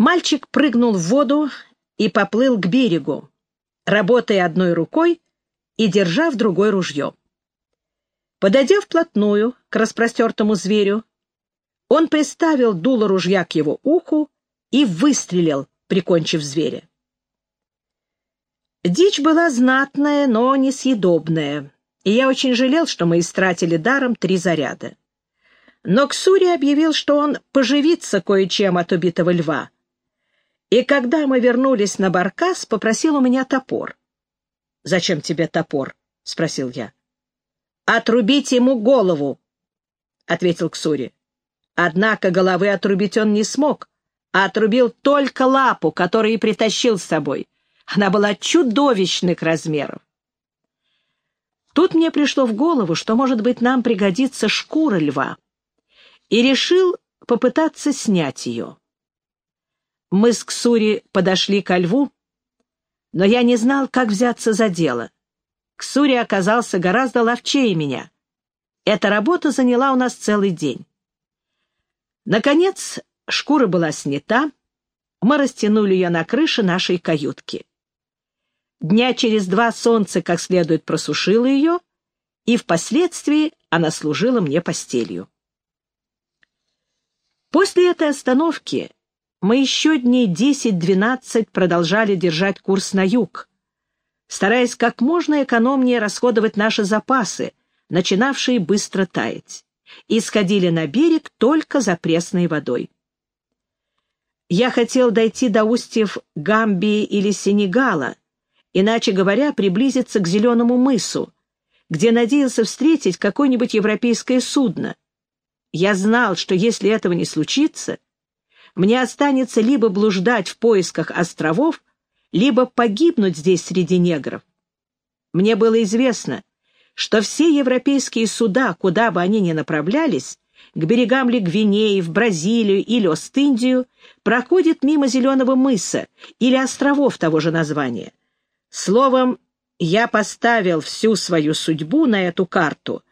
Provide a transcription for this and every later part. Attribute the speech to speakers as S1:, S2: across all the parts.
S1: Мальчик прыгнул в воду и поплыл к берегу, работая одной рукой и держа в другой ружье. Подойдя вплотную к распростертому зверю, он приставил дуло ружья к его уху и выстрелил, прикончив зверя. Дичь была знатная, но несъедобная, и я очень жалел, что мы истратили даром три заряда. Но Ксури объявил, что он поживится кое-чем от убитого льва. И когда мы вернулись на баркас, попросил у меня топор. «Зачем тебе топор?» — спросил я. «Отрубить ему голову», — ответил Ксури. Однако головы отрубить он не смог, а отрубил только лапу, которую и притащил с собой. Она была чудовищных размеров. Тут мне пришло в голову, что, может быть, нам пригодится шкура льва, и решил попытаться снять ее. Мы с Ксури подошли ко льву, но я не знал, как взяться за дело. Ксури оказался гораздо ловчее меня. Эта работа заняла у нас целый день. Наконец, шкура была снята, мы растянули ее на крыше нашей каютки. Дня через два солнце как следует просушило ее, и впоследствии она служила мне постелью. После этой остановки мы еще дней 10-12 продолжали держать курс на юг, стараясь как можно экономнее расходовать наши запасы, начинавшие быстро таять, и сходили на берег только за пресной водой. Я хотел дойти до устьев Гамбии или Сенегала, иначе говоря, приблизиться к Зеленому мысу, где надеялся встретить какое-нибудь европейское судно. Я знал, что если этого не случится, мне останется либо блуждать в поисках островов, либо погибнуть здесь среди негров. Мне было известно, что все европейские суда, куда бы они ни направлялись, к берегам ли Гвинеи, в Бразилию или Ост-Индию, проходят мимо Зеленого мыса или островов того же названия. Словом, я поставил всю свою судьбу на эту карту,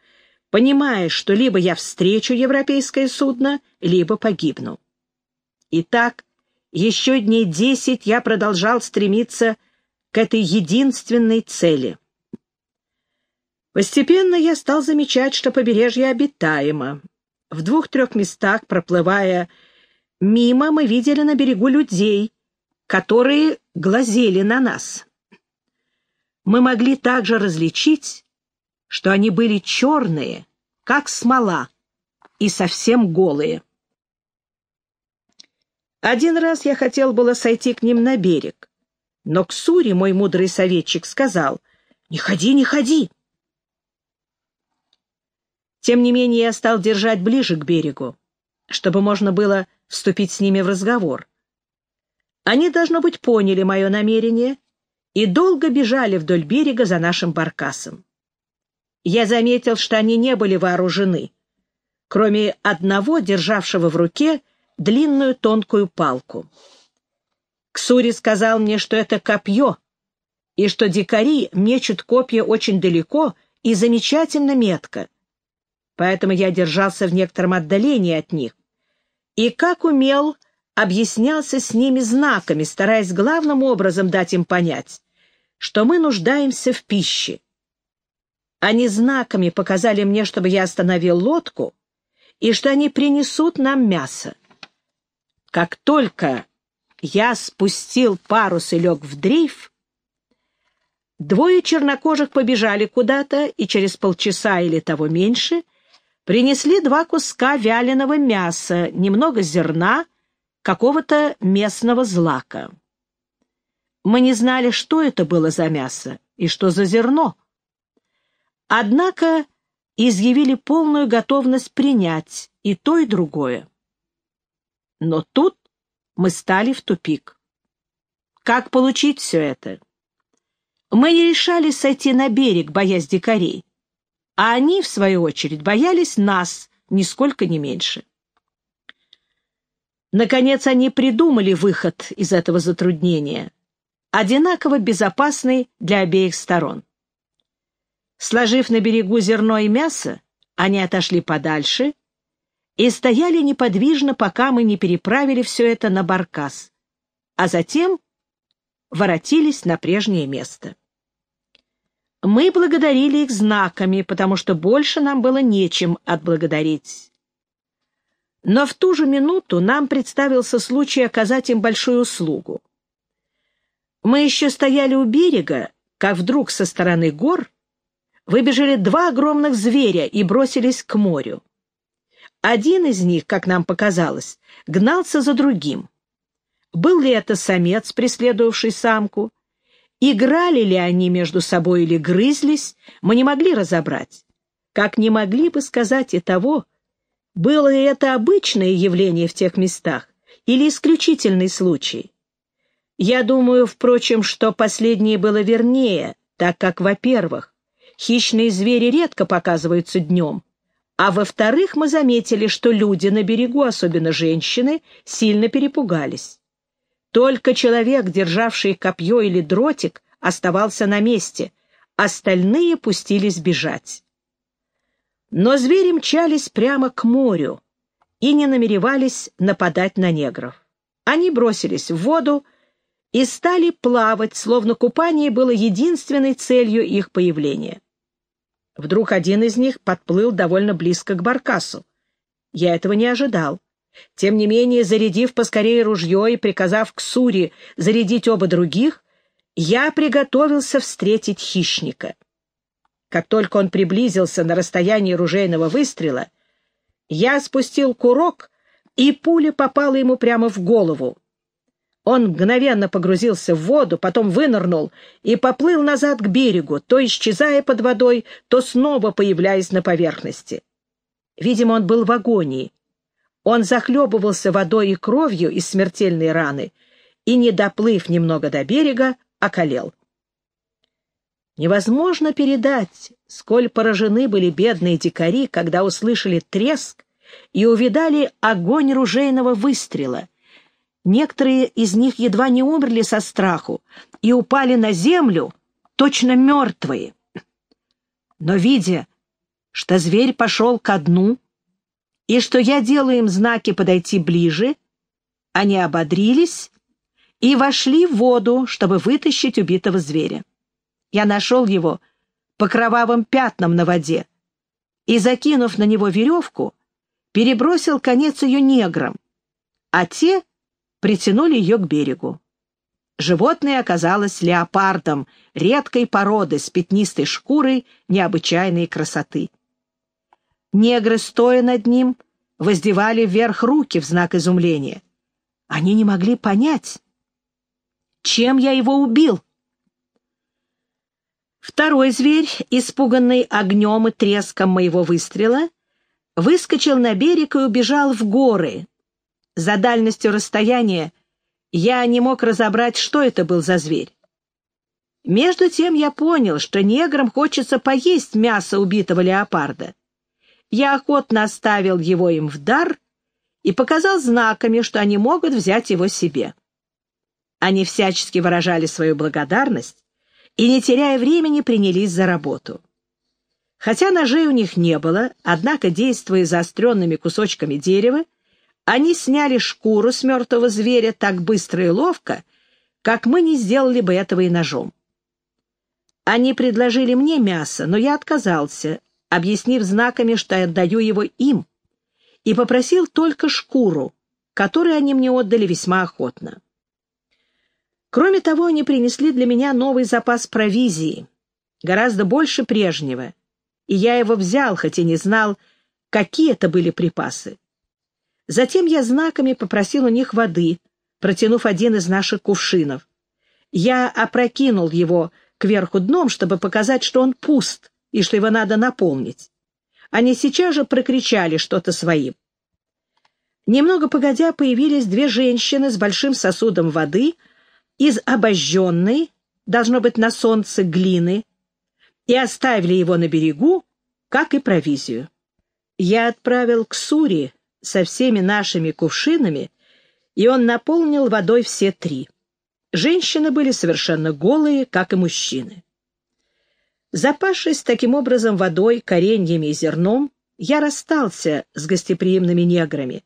S1: понимая, что либо я встречу европейское судно, либо погибну. Итак, еще дней десять я продолжал стремиться к этой единственной цели. Постепенно я стал замечать, что побережье обитаемо. В двух-трех местах, проплывая мимо, мы видели на берегу людей, которые глазели на нас мы могли также различить, что они были черные, как смола, и совсем голые. Один раз я хотел было сойти к ним на берег, но Ксури, мой мудрый советчик, сказал, «Не ходи, не ходи!» Тем не менее я стал держать ближе к берегу, чтобы можно было вступить с ними в разговор. Они, должно быть, поняли мое намерение и долго бежали вдоль берега за нашим баркасом. Я заметил, что они не были вооружены, кроме одного, державшего в руке длинную тонкую палку. Ксури сказал мне, что это копье, и что дикари мечут копья очень далеко и замечательно метко. Поэтому я держался в некотором отдалении от них, и, как умел, объяснялся с ними знаками, стараясь главным образом дать им понять, что мы нуждаемся в пище. Они знаками показали мне, чтобы я остановил лодку, и что они принесут нам мясо. Как только я спустил парус и лег в дрейф, двое чернокожих побежали куда-то и через полчаса или того меньше принесли два куска вяленого мяса, немного зерна — какого-то местного злака. Мы не знали, что это было за мясо и что за зерно. Однако изъявили полную готовность принять и то, и другое. Но тут мы стали в тупик. Как получить все это? Мы не решались сойти на берег, боясь дикарей, а они, в свою очередь, боялись нас нисколько не меньше. Наконец они придумали выход из этого затруднения, одинаково безопасный для обеих сторон. Сложив на берегу зерно и мясо, они отошли подальше и стояли неподвижно, пока мы не переправили все это на баркас, а затем воротились на прежнее место. Мы благодарили их знаками, потому что больше нам было нечем отблагодарить. Но в ту же минуту нам представился случай оказать им большую услугу. Мы еще стояли у берега, как вдруг со стороны гор выбежали два огромных зверя и бросились к морю. Один из них, как нам показалось, гнался за другим. Был ли это самец, преследовавший самку? Играли ли они между собой или грызлись, мы не могли разобрать. Как не могли бы сказать и того, было ли это обычное явление в тех местах или исключительный случай. Я думаю, впрочем, что последнее было вернее, так как, во-первых, хищные звери редко показываются днем, а во-вторых, мы заметили, что люди на берегу, особенно женщины, сильно перепугались. Только человек, державший копье или дротик, оставался на месте, остальные пустились бежать. Но звери мчались прямо к морю и не намеревались нападать на негров. Они бросились в воду и стали плавать, словно купание было единственной целью их появления. Вдруг один из них подплыл довольно близко к баркасу. Я этого не ожидал. Тем не менее, зарядив поскорее ружье и приказав к Сури зарядить оба других, я приготовился встретить хищника. Как только он приблизился на расстояние ружейного выстрела, я спустил курок, и пуля попала ему прямо в голову. Он мгновенно погрузился в воду, потом вынырнул и поплыл назад к берегу, то исчезая под водой, то снова появляясь на поверхности. Видимо, он был в агонии. Он захлебывался водой и кровью из смертельной раны и, не доплыв немного до берега, околел. Невозможно передать, сколь поражены были бедные дикари, когда услышали треск и увидали огонь ружейного выстрела — Некоторые из них едва не умерли со страху и упали на землю, точно мертвые. Но, видя, что зверь пошел ко дну, и что я делаю им знаки подойти ближе, они ободрились и вошли в воду, чтобы вытащить убитого зверя. Я нашел его по кровавым пятнам на воде и, закинув на него веревку, перебросил конец ее неграм, а те притянули ее к берегу. Животное оказалось леопардом, редкой породы с пятнистой шкурой необычайной красоты. Негры, стоя над ним, воздевали вверх руки в знак изумления. Они не могли понять, чем я его убил. Второй зверь, испуганный огнем и треском моего выстрела, выскочил на берег и убежал в горы, за дальностью расстояния я не мог разобрать, что это был за зверь. Между тем я понял, что неграм хочется поесть мясо убитого леопарда. Я охотно оставил его им в дар и показал знаками, что они могут взять его себе. Они всячески выражали свою благодарность и, не теряя времени, принялись за работу. Хотя ножей у них не было, однако, действуя заостренными кусочками дерева, они сняли шкуру с мертвого зверя так быстро и ловко, как мы не сделали бы этого и ножом. Они предложили мне мясо, но я отказался, объяснив знаками, что я отдаю его им, и попросил только шкуру, которую они мне отдали весьма охотно. Кроме того, они принесли для меня новый запас провизии, гораздо больше прежнего, и я его взял, хотя не знал, какие это были припасы. Затем я знаками попросил у них воды, протянув один из наших кувшинов. Я опрокинул его кверху дном, чтобы показать, что он пуст и что его надо наполнить. Они сейчас же прокричали что-то своим. Немного погодя появились две женщины с большим сосудом воды из обожженной, должно быть на солнце, глины, и оставили его на берегу, как и провизию. Я отправил к Сури со всеми нашими кувшинами, и он наполнил водой все три. Женщины были совершенно голые, как и мужчины. Запавшись таким образом водой, кореньями и зерном, я расстался с гостеприимными неграми,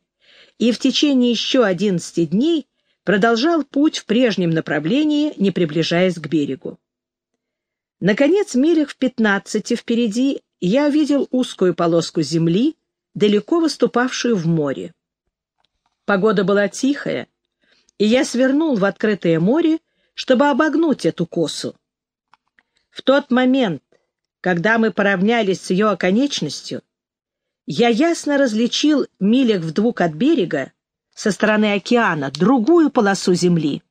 S1: и в течение еще одиннадцати дней продолжал путь в прежнем направлении, не приближаясь к берегу. Наконец, милях в пятнадцати впереди я увидел узкую полоску земли, далеко выступавшую в море. Погода была тихая, и я свернул в открытое море, чтобы обогнуть эту косу. В тот момент, когда мы поравнялись с ее оконечностью, я ясно различил милях в двух от берега со стороны океана другую полосу земли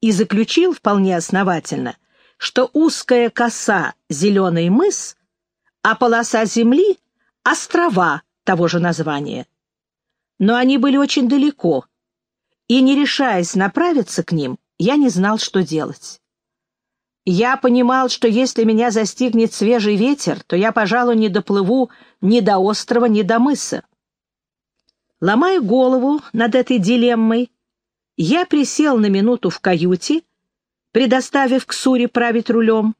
S1: и заключил вполне основательно, что узкая коса — зеленый мыс, а полоса земли — острова того же названия. Но они были очень далеко, и, не решаясь направиться к ним, я не знал, что делать. Я понимал, что если меня застигнет свежий ветер, то я, пожалуй, не доплыву ни до острова, ни до мыса. Ломая голову над этой дилеммой, я присел на минуту в каюте, предоставив Ксуре править рулем,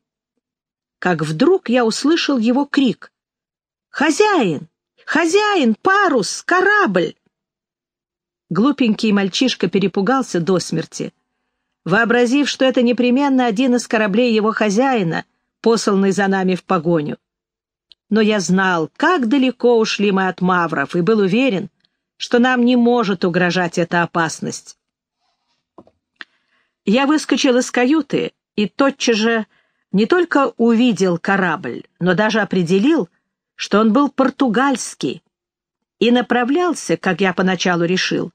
S1: как вдруг я услышал его крик. «Хозяин! Хозяин! Парус! Корабль!» Глупенький мальчишка перепугался до смерти вообразив, что это непременно один из кораблей его хозяина, посланный за нами в погоню. Но я знал, как далеко ушли мы от мавров, и был уверен, что нам не может угрожать эта опасность. Я выскочил из каюты и тотчас же не только увидел корабль, но даже определил, что он был португальский, и направлялся, как я поначалу решил,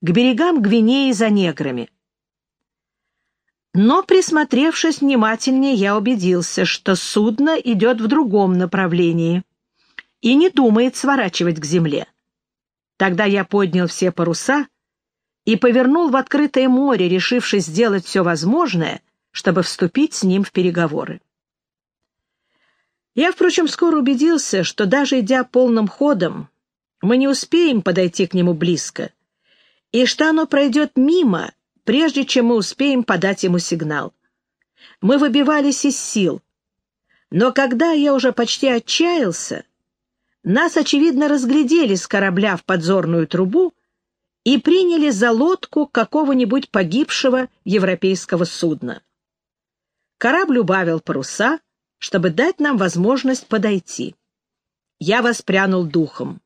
S1: к берегам Гвинеи за неграми. Но, присмотревшись внимательнее, я убедился, что судно идет в другом направлении и не думает сворачивать к земле. Тогда я поднял все паруса и повернул в открытое море, решившись сделать все возможное, чтобы вступить с ним в переговоры. Я, впрочем, скоро убедился, что даже идя полным ходом, мы не успеем подойти к нему близко, и что оно пройдет мимо прежде чем мы успеем подать ему сигнал. Мы выбивались из сил. Но когда я уже почти отчаялся, нас, очевидно, разглядели с корабля в подзорную трубу и приняли за лодку какого-нибудь погибшего европейского судна. Корабль убавил паруса, чтобы дать нам возможность подойти. Я воспрянул духом.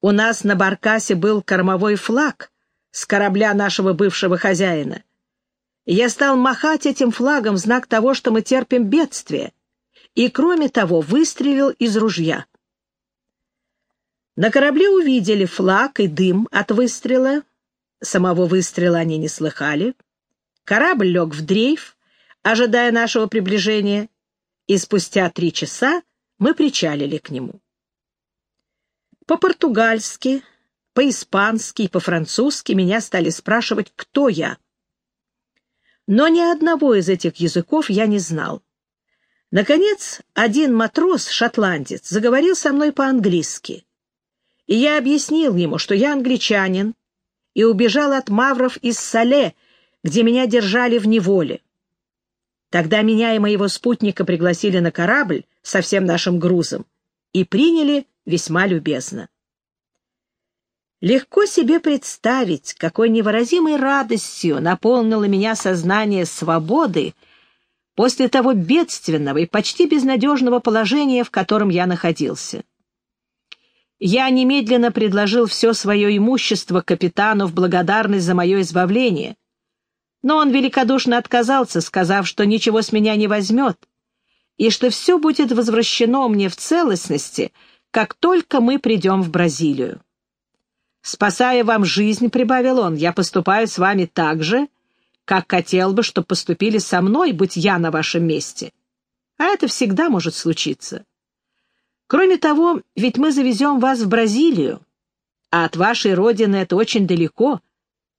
S1: У нас на баркасе был кормовой флаг, с корабля нашего бывшего хозяина. я стал махать этим флагом в знак того, что мы терпим бедствие, и, кроме того, выстрелил из ружья. На корабле увидели флаг и дым от выстрела. Самого выстрела они не слыхали. Корабль лег в дрейф, ожидая нашего приближения, и спустя три часа мы причалили к нему. По-португальски по-испански и по-французски меня стали спрашивать, кто я. Но ни одного из этих языков я не знал. Наконец, один матрос, шотландец, заговорил со мной по-английски. И я объяснил ему, что я англичанин и убежал от мавров из Сале, где меня держали в неволе. Тогда меня и моего спутника пригласили на корабль со всем нашим грузом и приняли весьма любезно. Легко себе представить, какой невыразимой радостью наполнило меня сознание свободы после того бедственного и почти безнадежного положения, в котором я находился. Я немедленно предложил все свое имущество капитану в благодарность за мое избавление, но он великодушно отказался, сказав, что ничего с меня не возьмет, и что все будет возвращено мне в целостности, как только мы придем в Бразилию. «Спасая вам жизнь, — прибавил он, — я поступаю с вами так же, как хотел бы, чтобы поступили со мной, будь я на вашем месте. А это всегда может случиться. Кроме того, ведь мы завезем вас в Бразилию, а от вашей родины это очень далеко,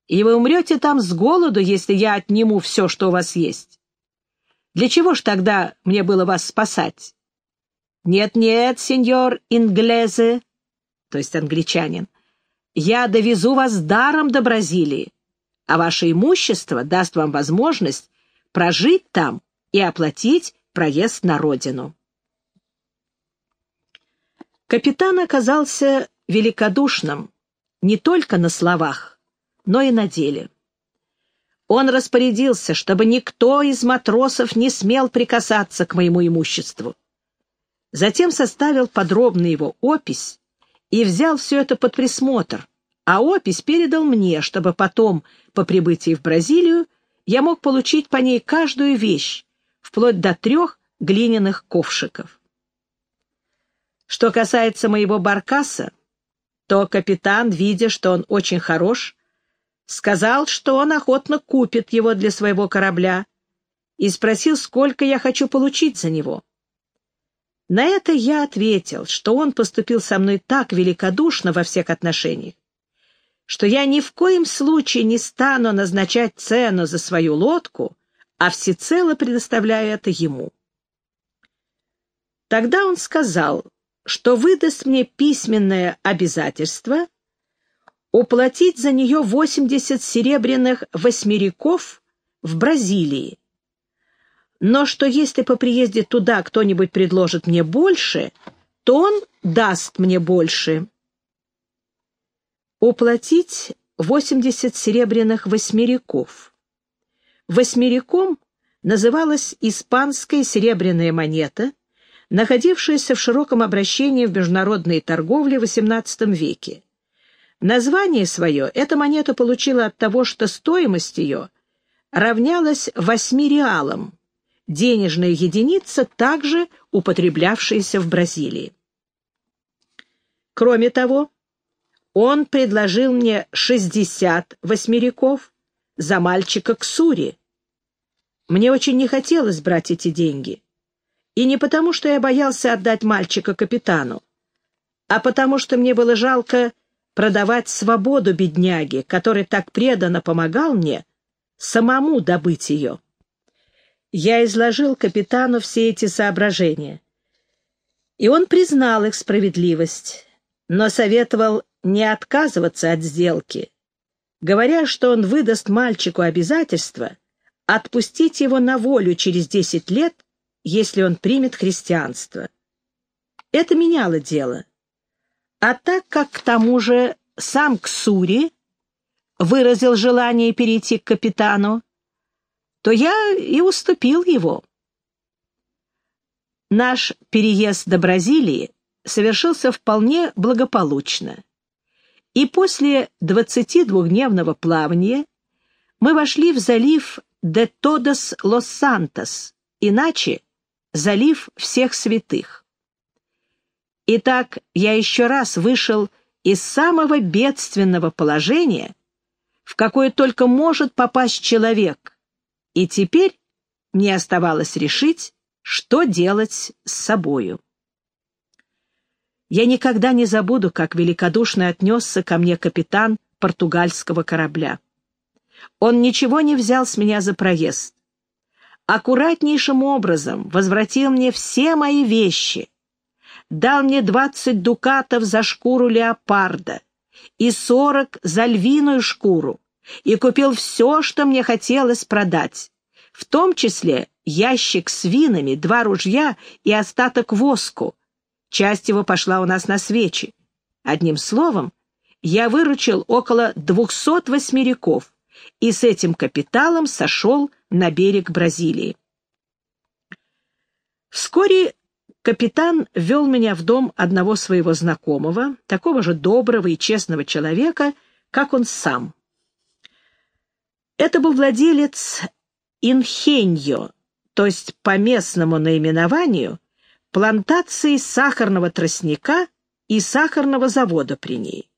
S1: и вы умрете там с голоду, если я отниму все, что у вас есть. Для чего ж тогда мне было вас спасать? Нет-нет, сеньор Инглезе, то есть англичанин, я довезу вас даром до Бразилии, а ваше имущество даст вам возможность прожить там и оплатить проезд на родину. Капитан оказался великодушным не только на словах, но и на деле. Он распорядился, чтобы никто из матросов не смел прикасаться к моему имуществу. Затем составил подробно его опись и взял все это под присмотр, а опись передал мне, чтобы потом, по прибытии в Бразилию, я мог получить по ней каждую вещь, вплоть до трех глиняных ковшиков. Что касается моего баркаса, то капитан, видя, что он очень хорош, сказал, что он охотно купит его для своего корабля, и спросил, сколько я хочу получить за него. На это я ответил, что он поступил со мной так великодушно во всех отношениях, что я ни в коем случае не стану назначать цену за свою лодку, а всецело предоставляю это ему. Тогда он сказал, что выдаст мне письменное обязательство уплатить за нее 80 серебряных восьмериков в Бразилии, но что если по приезде туда кто-нибудь предложит мне больше, то он даст мне больше. Уплатить 80 серебряных восьмериков. Восьмериком называлась испанская серебряная монета — находившаяся в широком обращении в международной торговле в XVIII веке. Название свое эта монета получила от того, что стоимость ее равнялась восьми реалам, денежная единица, также употреблявшаяся в Бразилии. Кроме того, он предложил мне 60 восьмериков за мальчика Ксури. Мне очень не хотелось брать эти деньги, и не потому, что я боялся отдать мальчика капитану, а потому что мне было жалко продавать свободу бедняге, который так преданно помогал мне самому добыть ее. Я изложил капитану все эти соображения, и он признал их справедливость, но советовал не отказываться от сделки, говоря, что он выдаст мальчику обязательство отпустить его на волю через десять лет если он примет христианство. Это меняло дело. А так как к тому же сам Ксури выразил желание перейти к капитану, то я и уступил его. Наш переезд до Бразилии совершился вполне благополучно. И после 22-дневного плавания мы вошли в залив де Тодос Лос Сантос, иначе залив всех святых. Итак, я еще раз вышел из самого бедственного положения, в какое только может попасть человек, и теперь мне оставалось решить, что делать с собою. Я никогда не забуду, как великодушно отнесся ко мне капитан португальского корабля. Он ничего не взял с меня за проезд аккуратнейшим образом возвратил мне все мои вещи, дал мне двадцать дукатов за шкуру леопарда и сорок за львиную шкуру, и купил все, что мне хотелось продать, в том числе ящик с винами, два ружья и остаток воску. Часть его пошла у нас на свечи. Одним словом, я выручил около двухсот восьмериков, и с этим капиталом сошел на берег Бразилии. Вскоре капитан вел меня в дом одного своего знакомого, такого же доброго и честного человека, как он сам. Это был владелец Инхеньо, то есть по местному наименованию плантации сахарного тростника и сахарного завода при ней.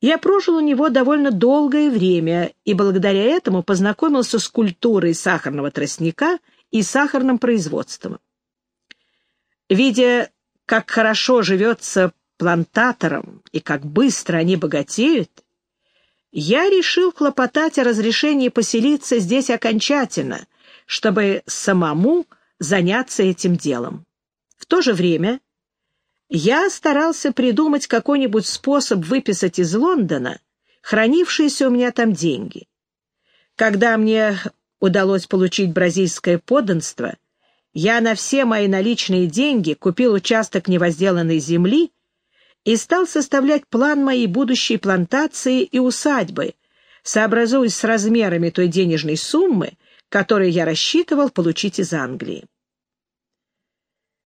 S1: Я прожил у него довольно долгое время и благодаря этому познакомился с культурой сахарного тростника и сахарным производством. Видя, как хорошо живется плантаторам и как быстро они богатеют, я решил хлопотать о разрешении поселиться здесь окончательно, чтобы самому заняться этим делом. В то же время я старался придумать какой-нибудь способ выписать из Лондона хранившиеся у меня там деньги. Когда мне удалось получить бразильское подданство, я на все мои наличные деньги купил участок невозделанной земли и стал составлять план моей будущей плантации и усадьбы, сообразуясь с размерами той денежной суммы, которую я рассчитывал получить из Англии.